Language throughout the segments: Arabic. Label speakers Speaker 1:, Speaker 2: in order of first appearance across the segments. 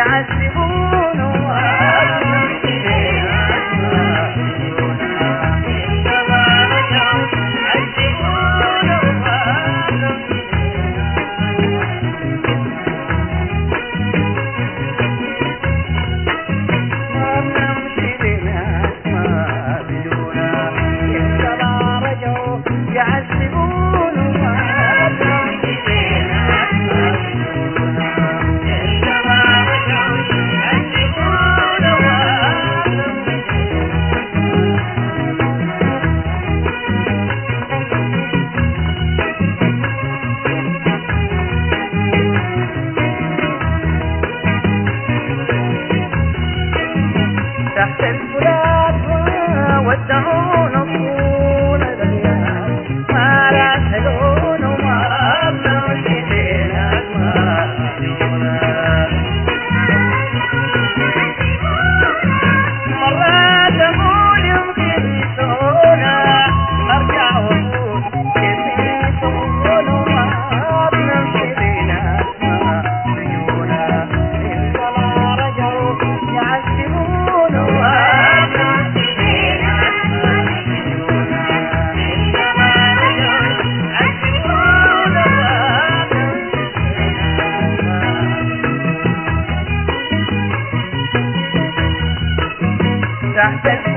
Speaker 1: عسير تحت الملاك ودعونا تحت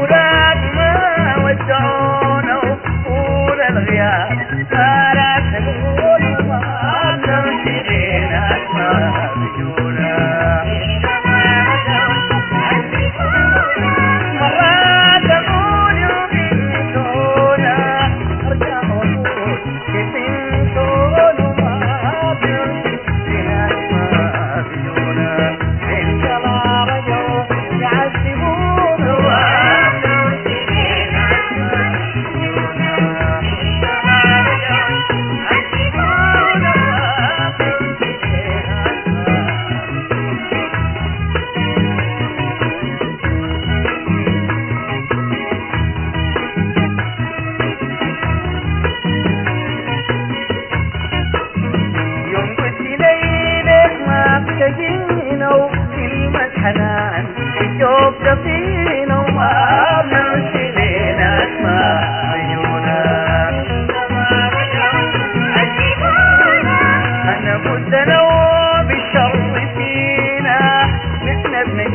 Speaker 1: let me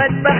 Speaker 1: ما تبهدلينا